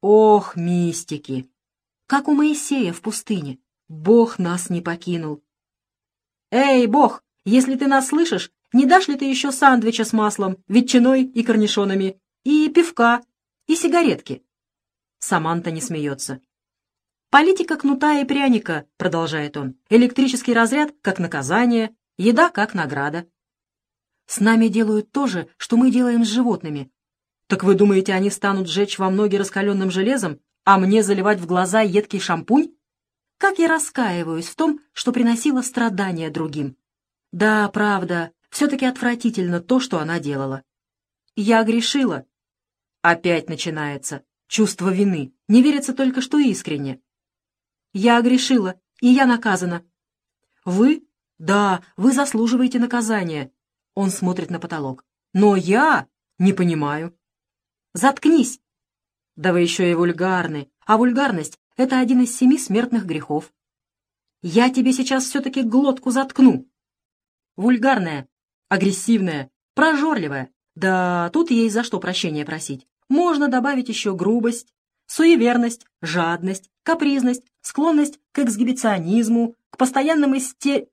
Ох, мистики! Как у Моисея в пустыне. Бог нас не покинул. Эй, Бог, если ты нас слышишь, не дашь ли ты еще сандвича с маслом, ветчиной и корнишонами, и пивка, и сигаретки? Саманта не смеется. «Политика кнута и пряника», — продолжает он. «Электрический разряд как наказание, еда как награда». С нами делают то же, что мы делаем с животными. Так вы думаете, они станут сжечь вам ноги раскаленным железом, а мне заливать в глаза едкий шампунь? Как я раскаиваюсь в том, что приносила страдания другим. Да, правда, все-таки отвратительно то, что она делала. Я грешила. Опять начинается. Чувство вины. Не верится только, что искренне. Я грешила, и я наказана. Вы? Да, вы заслуживаете наказания. Он смотрит на потолок. Но я не понимаю. Заткнись. Да вы еще и вульгарны. А вульгарность — это один из семи смертных грехов. Я тебе сейчас все-таки глотку заткну. Вульгарная, агрессивная, прожорливая. Да тут есть за что прощения просить. Можно добавить еще грубость, суеверность, жадность, капризность, склонность к эксгибиционизму, к постоянным исте...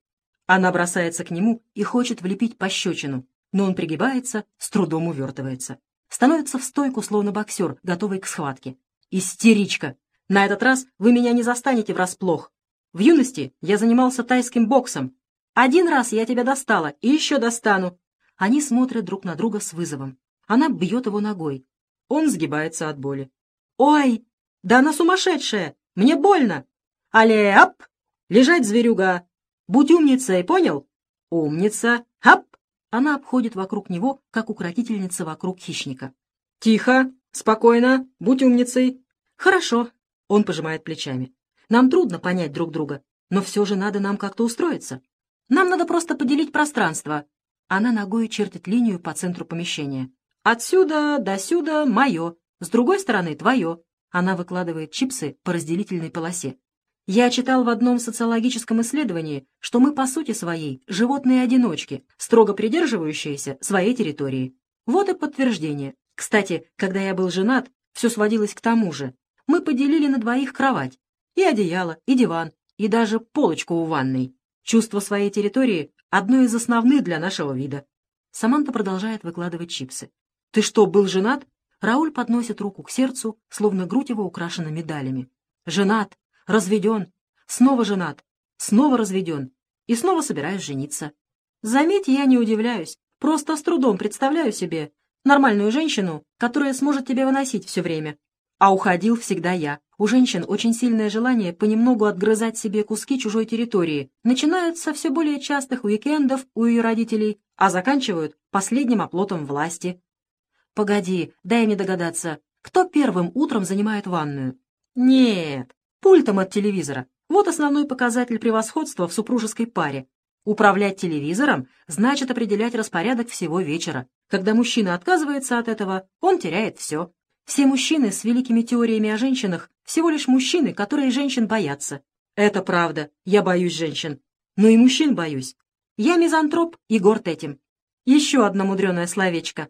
Она бросается к нему и хочет влепить пощечину, но он пригибается, с трудом увертывается. Становится в стойку, словно боксер, готовый к схватке. Истеричка! На этот раз вы меня не застанете врасплох. В юности я занимался тайским боксом. Один раз я тебя достала и еще достану. Они смотрят друг на друга с вызовом. Она бьет его ногой. Он сгибается от боли. «Ой, да она сумасшедшая! Мне больно! Але, ап! Лежать, зверюга! Будь умницей, понял? Умница! Ап!» Она обходит вокруг него, как укротительница вокруг хищника. «Тихо, спокойно, будь умницей». «Хорошо», — он пожимает плечами. «Нам трудно понять друг друга, но все же надо нам как-то устроиться. Нам надо просто поделить пространство». Она ногой чертит линию по центру помещения. «Отсюда до сюда мое, с другой стороны твое». Она выкладывает чипсы по разделительной полосе. Я читал в одном социологическом исследовании, что мы по сути своей животные-одиночки, строго придерживающиеся своей территории. Вот и подтверждение. Кстати, когда я был женат, все сводилось к тому же. Мы поделили на двоих кровать. И одеяло, и диван, и даже полочку у ванной. Чувство своей территории — одно из основных для нашего вида. Саманта продолжает выкладывать чипсы. «Ты что, был женат?» Рауль подносит руку к сердцу, словно грудь его украшена медалями. «Женат разведен, снова женат, снова разведен и снова собираюсь жениться. Заметь, я не удивляюсь, просто с трудом представляю себе нормальную женщину, которая сможет тебя выносить все время. А уходил всегда я. У женщин очень сильное желание понемногу отгрызать себе куски чужой территории. Начинают со все более частых уикендов у ее родителей, а заканчивают последним оплотом власти. Погоди, дай мне догадаться, кто первым утром занимает ванную? Нет, пультом от телевизора. Вот основной показатель превосходства в супружеской паре. Управлять телевизором значит определять распорядок всего вечера. Когда мужчина отказывается от этого, он теряет все. Все мужчины с великими теориями о женщинах всего лишь мужчины, которые женщин боятся. Это правда, я боюсь женщин. Но и мужчин боюсь. Я мизантроп и горд этим. Еще одно мудреное словечко.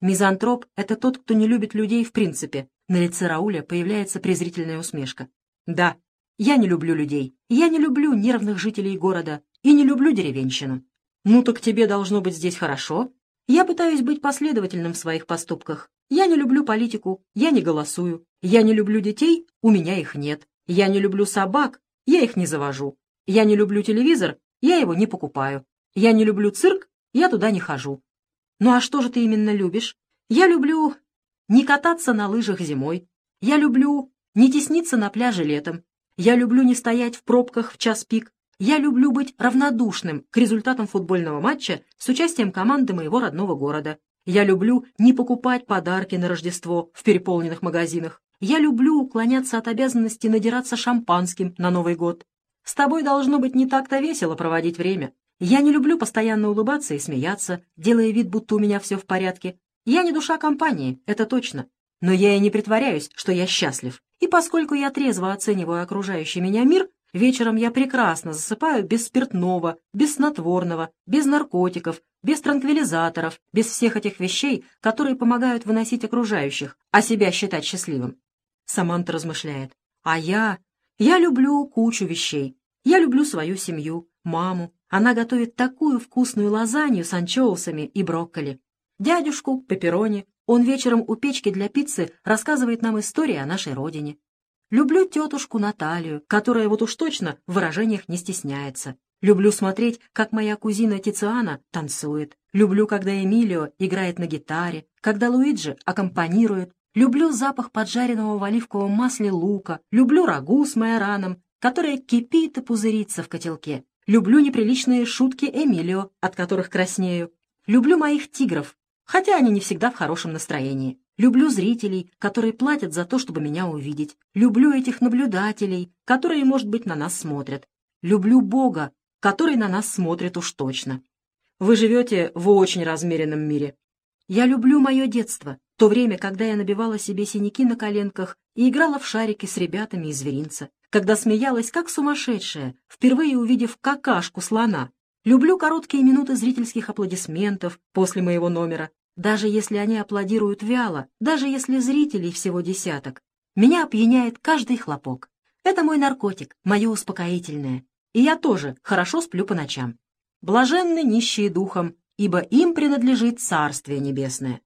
Мизантроп — это тот, кто не любит людей в принципе. На лице Рауля появляется презрительная усмешка. Да, я не люблю людей. Я не люблю нервных жителей города и не люблю деревенщину. Ну так тебе должно быть здесь хорошо. Я пытаюсь быть последовательным в своих поступках. Я не люблю политику, я не голосую. Я не люблю детей, у меня их нет. Я не люблю собак, я их не завожу. Я не люблю телевизор, я его не покупаю. Я не люблю цирк, я туда не хожу. Ну а что же ты именно любишь? Я люблю не кататься на лыжах зимой. Я люблю не тесниться на пляже летом. Я люблю не стоять в пробках в час пик. Я люблю быть равнодушным к результатам футбольного матча с участием команды моего родного города. Я люблю не покупать подарки на Рождество в переполненных магазинах. Я люблю уклоняться от обязанности надираться шампанским на Новый год. С тобой должно быть не так-то весело проводить время. Я не люблю постоянно улыбаться и смеяться, делая вид, будто у меня все в порядке. Я не душа компании, это точно. Но я и не притворяюсь, что я счастлив. И поскольку я трезво оцениваю окружающий меня мир, вечером я прекрасно засыпаю без спиртного, без снотворного, без наркотиков, без транквилизаторов, без всех этих вещей, которые помогают выносить окружающих, а себя считать счастливым. Саманта размышляет. А я... Я люблю кучу вещей. Я люблю свою семью, маму. Она готовит такую вкусную лазанью с анчоусами и брокколи. Дядюшку, пепперони. Он вечером у печки для пиццы рассказывает нам истории о нашей родине. Люблю тетушку Наталью, которая вот уж точно в выражениях не стесняется. Люблю смотреть, как моя кузина Тициана танцует. Люблю, когда Эмилио играет на гитаре, когда Луиджи аккомпанирует. Люблю запах поджаренного в оливковом масле лука. Люблю рагу с майораном, которая кипит и пузырится в котелке. Люблю неприличные шутки Эмилио, от которых краснею. Люблю моих тигров, хотя они не всегда в хорошем настроении. Люблю зрителей, которые платят за то, чтобы меня увидеть. Люблю этих наблюдателей, которые, может быть, на нас смотрят. Люблю Бога, который на нас смотрит уж точно. Вы живете в очень размеренном мире. Я люблю мое детство, то время, когда я набивала себе синяки на коленках и играла в шарики с ребятами из зверинца, когда смеялась как сумасшедшая, впервые увидев какашку слона. Люблю короткие минуты зрительских аплодисментов после моего номера, даже если они аплодируют вяло, даже если зрителей всего десяток. Меня опьяняет каждый хлопок. Это мой наркотик, мое успокоительное. И я тоже хорошо сплю по ночам. Блаженны нищие духом, ибо им принадлежит Царствие Небесное.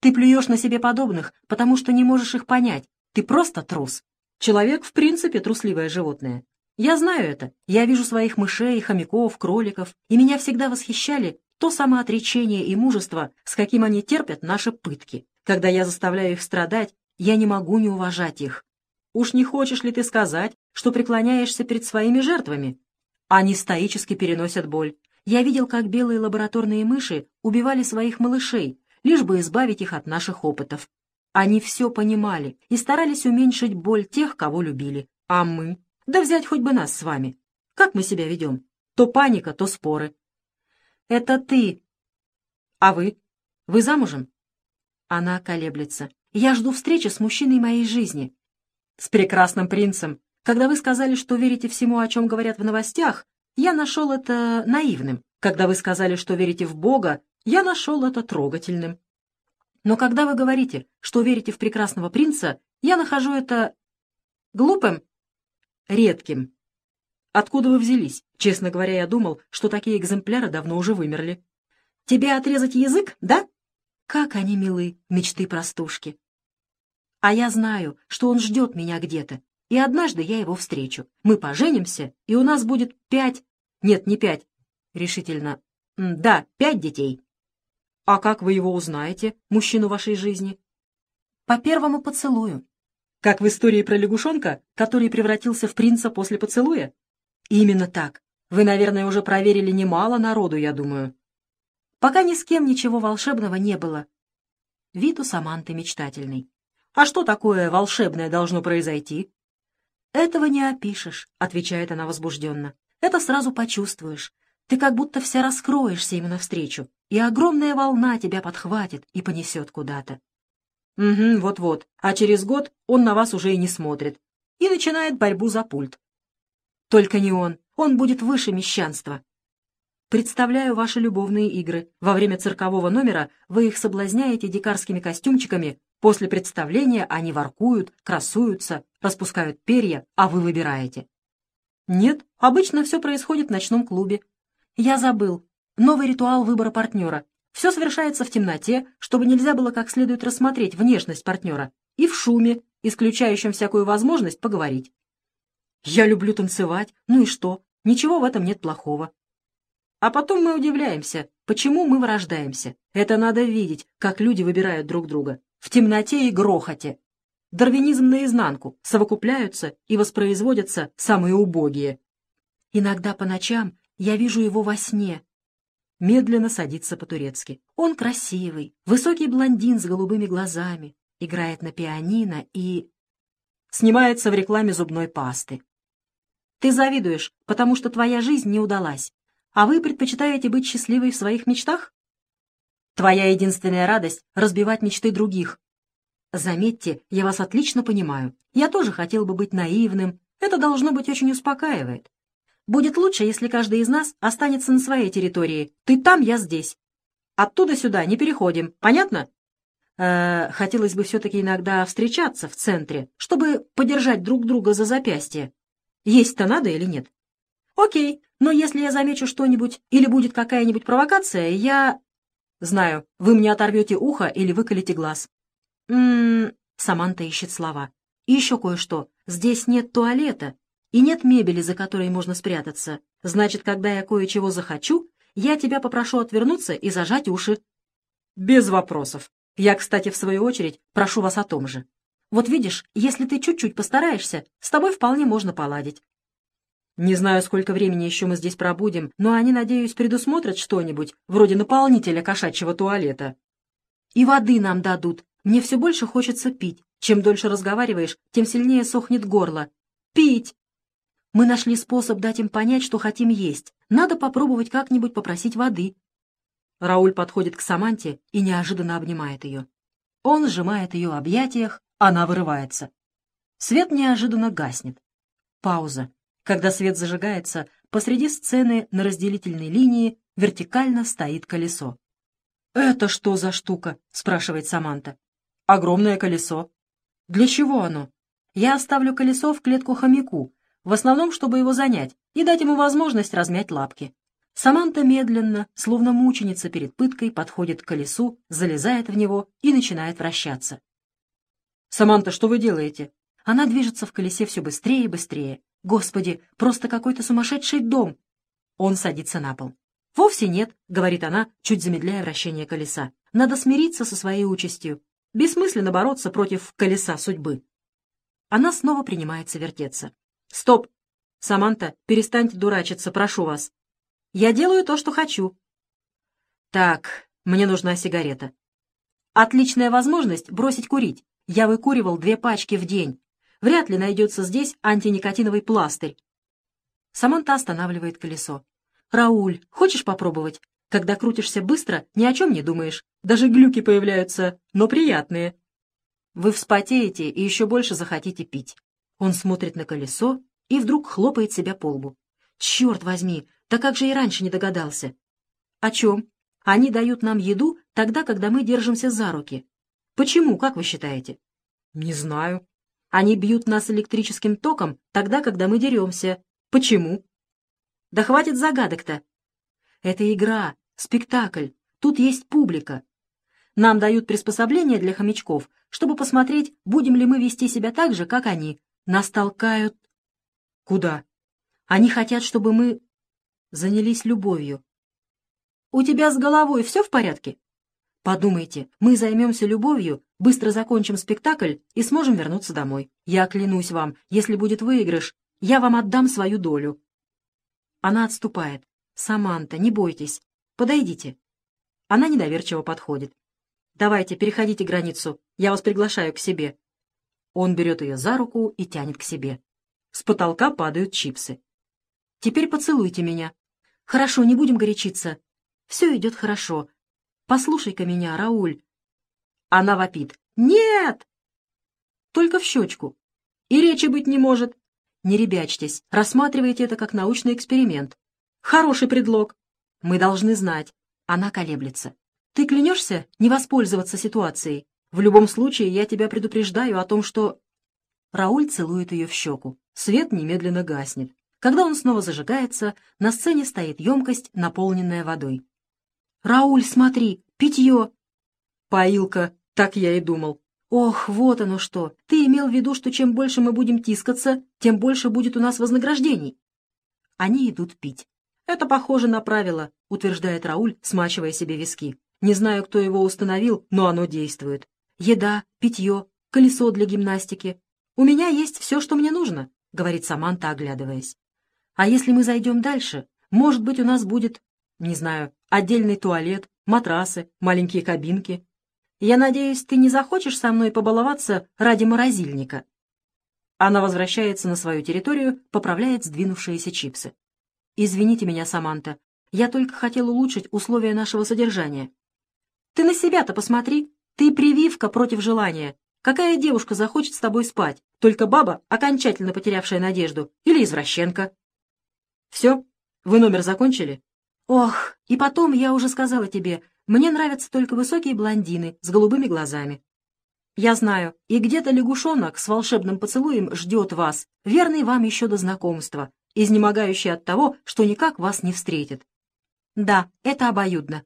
Ты плюешь на себе подобных, потому что не можешь их понять. Ты просто трус. Человек в принципе трусливое животное. Я знаю это. Я вижу своих мышей, хомяков, кроликов, и меня всегда восхищали то самоотречение и мужество, с каким они терпят наши пытки. Когда я заставляю их страдать, я не могу не уважать их. Уж не хочешь ли ты сказать, что преклоняешься перед своими жертвами? Они стоически переносят боль. Я видел, как белые лабораторные мыши убивали своих малышей, лишь бы избавить их от наших опытов. Они все понимали и старались уменьшить боль тех, кого любили. А мы? Да взять хоть бы нас с вами. Как мы себя ведем? То паника, то споры. «Это ты!» «А вы? Вы замужем?» Она колеблется. «Я жду встречи с мужчиной моей жизни». «С прекрасным принцем. Когда вы сказали, что верите всему, о чем говорят в новостях, я нашел это наивным. Когда вы сказали, что верите в Бога, я нашел это трогательным. Но когда вы говорите, что верите в прекрасного принца, я нахожу это глупым, редким. Откуда вы взялись? Честно говоря, я думал, что такие экземпляры давно уже вымерли. Тебе отрезать язык, да? Как они милы, мечты простушки. А я знаю, что он ждет меня где-то, и однажды я его встречу. Мы поженимся, и у нас будет пять... Нет, не пять. Решительно. Да, пять детей. А как вы его узнаете, мужчину вашей жизни? По первому поцелую. Как в истории про лягушонка, который превратился в принца после поцелуя? Именно так. Вы, наверное, уже проверили немало народу, я думаю. Пока ни с кем ничего волшебного не было. Вид у Саманты мечтательный. А что такое волшебное должно произойти? Этого не опишешь, отвечает она возбужденно. Это сразу почувствуешь. Ты как будто вся раскроешься ему навстречу, и огромная волна тебя подхватит и понесет куда-то. Угу, вот-вот. А через год он на вас уже и не смотрит. И начинает борьбу за пульт. Только не он. Он будет выше мещанства. Представляю ваши любовные игры. Во время циркового номера вы их соблазняете дикарскими костюмчиками. После представления они воркуют, красуются, распускают перья, а вы выбираете. Нет, обычно все происходит в ночном клубе. Я забыл. Новый ритуал выбора партнера. Все совершается в темноте, чтобы нельзя было как следует рассмотреть внешность партнера, и в шуме, исключающем всякую возможность поговорить. Я люблю танцевать, ну и что? Ничего в этом нет плохого. А потом мы удивляемся, почему мы вырождаемся. Это надо видеть, как люди выбирают друг друга. В темноте и грохоте. Дарвинизм наизнанку, совокупляются и воспроизводятся самые убогие. Иногда по ночам я вижу его во сне. Медленно садится по-турецки. Он красивый, высокий блондин с голубыми глазами, играет на пианино и... Снимается в рекламе зубной пасты. Ты завидуешь, потому что твоя жизнь не удалась, а вы предпочитаете быть счастливой в своих мечтах? Твоя единственная радость — разбивать мечты других. Заметьте, я вас отлично понимаю. Я тоже хотел бы быть наивным. Это должно быть очень успокаивает. Будет лучше, если каждый из нас останется на своей территории. Ты там, я здесь. Оттуда сюда не переходим, понятно? Э, хотелось бы все-таки иногда встречаться в центре, чтобы подержать друг друга за запястье. Есть-то надо или нет? Окей, но если я замечу что-нибудь или будет какая-нибудь провокация, я... Знаю, вы мне оторвете ухо или выколите глаз. Ммм... Саманта ищет слова. И еще кое-что. Здесь нет туалета и нет мебели, за которой можно спрятаться. Значит, когда я кое-чего захочу, я тебя попрошу отвернуться и зажать уши. Без вопросов. Я, кстати, в свою очередь, прошу вас о том же. Вот видишь, если ты чуть-чуть постараешься, с тобой вполне можно поладить. Не знаю, сколько времени еще мы здесь пробудем, но они, надеюсь, предусмотрят что-нибудь, вроде наполнителя кошачьего туалета. И воды нам дадут. Мне все больше хочется пить. Чем дольше разговариваешь, тем сильнее сохнет горло. Пить! Мы нашли способ дать им понять, что хотим есть. Надо попробовать как-нибудь попросить воды. Рауль подходит к Саманте и неожиданно обнимает ее. Он сжимает ее в объятиях, она вырывается. Свет неожиданно гаснет. Пауза. Когда свет зажигается, посреди сцены на разделительной линии вертикально стоит колесо. «Это что за штука?» — спрашивает Саманта. «Огромное колесо». «Для чего оно?» «Я оставлю колесо в клетку хомяку, в основном, чтобы его занять и дать ему возможность размять лапки. Саманта медленно, словно мученица перед пыткой, подходит к колесу, залезает в него и начинает вращаться. «Саманта, что вы делаете?» Она движется в колесе все быстрее и быстрее. «Господи, просто какой-то сумасшедший дом!» Он садится на пол. «Вовсе нет», — говорит она, чуть замедляя вращение колеса. «Надо смириться со своей участью. Бессмысленно бороться против колеса судьбы». Она снова принимается вертеться. «Стоп! Саманта, перестаньте дурачиться, прошу вас. Я делаю то, что хочу. Так, мне нужна сигарета. Отличная возможность бросить курить. Я выкуривал две пачки в день. Вряд ли найдется здесь антиникотиновый пластырь. Саманта останавливает колесо. «Рауль, хочешь попробовать? Когда крутишься быстро, ни о чем не думаешь. Даже глюки появляются, но приятные. Вы вспотеете и еще больше захотите пить». Он смотрит на колесо и вдруг хлопает себя по лбу. «Черт возьми, да как же и раньше не догадался. О чем? Они дают нам еду тогда, когда мы держимся за руки. Почему, как вы считаете? Не знаю. Они бьют нас электрическим током тогда, когда мы деремся. Почему? Да хватит загадок-то. Это игра, спектакль. Тут есть публика. Нам дают приспособления для хомячков, чтобы посмотреть, будем ли мы вести себя так же, как они. Нас толкают... Куда? Они хотят, чтобы мы занялись любовью. «У тебя с головой все в порядке?» «Подумайте, мы займемся любовью, быстро закончим спектакль и сможем вернуться домой. Я клянусь вам, если будет выигрыш, я вам отдам свою долю». Она отступает. «Саманта, не бойтесь. Подойдите». Она недоверчиво подходит. «Давайте, переходите границу. Я вас приглашаю к себе». Он берет ее за руку и тянет к себе. С потолка падают чипсы. «Теперь поцелуйте меня». «Хорошо, не будем горячиться. Все идет хорошо. Послушай-ка меня, Рауль». Она вопит. «Нет!» «Только в щечку. И речи быть не может. Не ребячьтесь, рассматривайте это как научный эксперимент. Хороший предлог. Мы должны знать. Она колеблется. Ты клянешься не воспользоваться ситуацией? В любом случае, я тебя предупреждаю о том, что... Рауль целует ее в щеку. Свет немедленно гаснет. Когда он снова зажигается, на сцене стоит емкость, наполненная водой. «Рауль, смотри, питье!» «Поилка, так я и думал». «Ох, вот оно что! Ты имел в виду, что чем больше мы будем тискаться, тем больше будет у нас вознаграждений?» Они идут пить. «Это похоже на правило», — утверждает Рауль, смачивая себе виски. «Не знаю, кто его установил, но оно действует. Еда, питье, колесо для гимнастики. У меня есть все, что мне нужно», — говорит Саманта, оглядываясь. А если мы зайдем дальше, может быть, у нас будет, не знаю, отдельный туалет, матрасы, маленькие кабинки. Я надеюсь, ты не захочешь со мной побаловаться ради морозильника?» Она возвращается на свою территорию, поправляет сдвинувшиеся чипсы. «Извините меня, Саманта, я только хотел улучшить условия нашего содержания». «Ты на себя-то посмотри, ты прививка против желания. Какая девушка захочет с тобой спать? Только баба, окончательно потерявшая надежду, или извращенка?» «Все? Вы номер закончили?» Ох, и потом я уже сказала тебе, мне нравятся только высокие блондины с голубыми глазами. Я знаю, и где-то лягушонок с волшебным поцелуем ждет вас, верный вам еще до знакомства, изнемогающий от того, что никак вас не встретит. Да, это обоюдно.